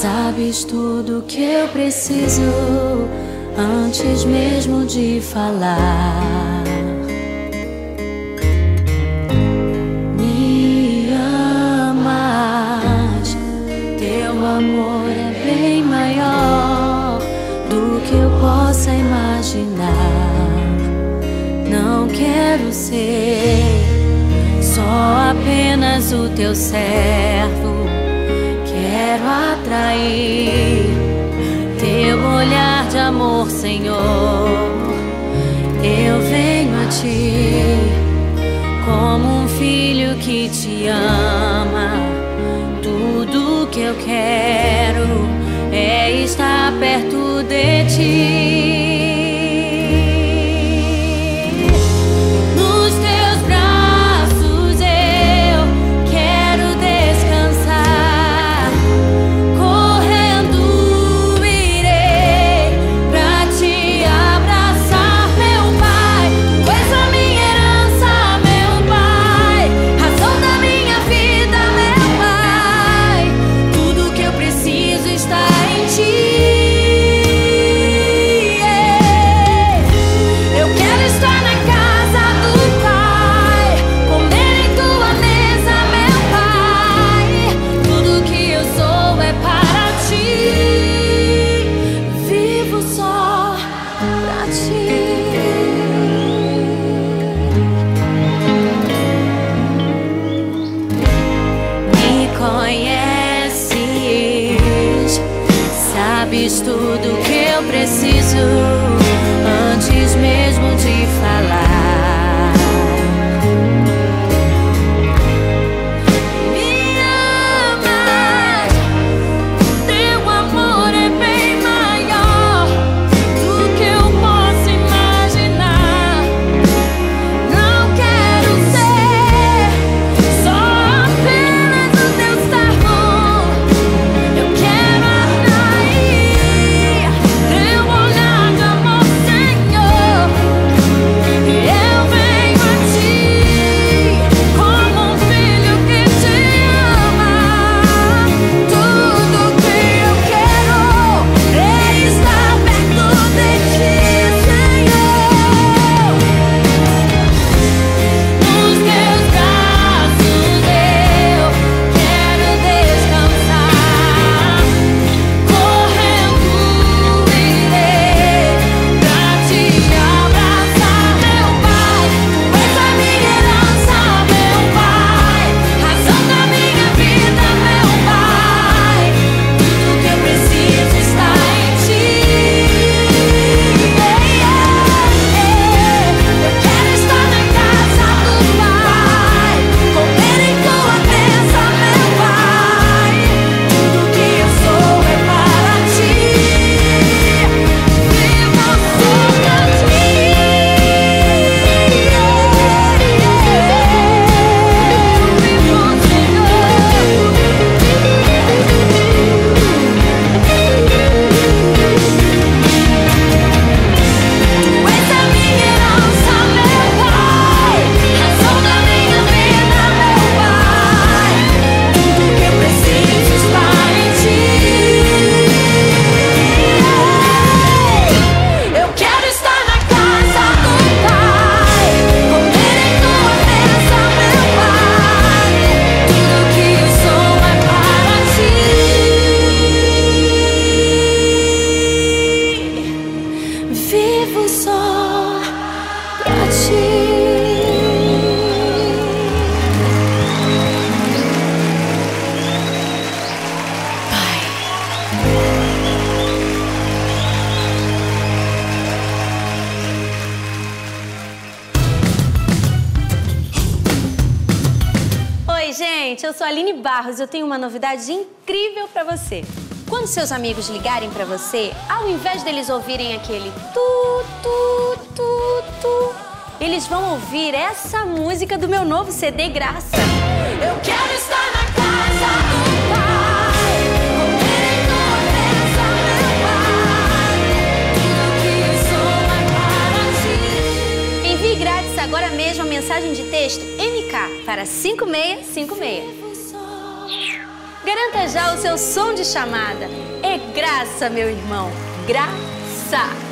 Sabes tudo que eu preciso antes mesmo de falar. Me amas, teu amor é bem maior do que eu possa imaginar. Não quero ser só apenas o teu servo. Quero atrair teu olhar de amor, Senhor. Eu venho a ti como um filho que te ama. Tudo que eu quero é estar perto de ti. conheces, sabes tudo que eu preciso antes mesmo de falar. eu sou a Aline Barros e eu tenho uma novidade incrível para você. Quando seus amigos ligarem para você, ao invés deles ouvirem aquele tu, tu, tu, tu, eles vão ouvir essa música do meu novo CD Graça. Eu quero mensagem de texto MK para 5656. Garanta já o seu som de chamada. É graça, meu irmão. Graça!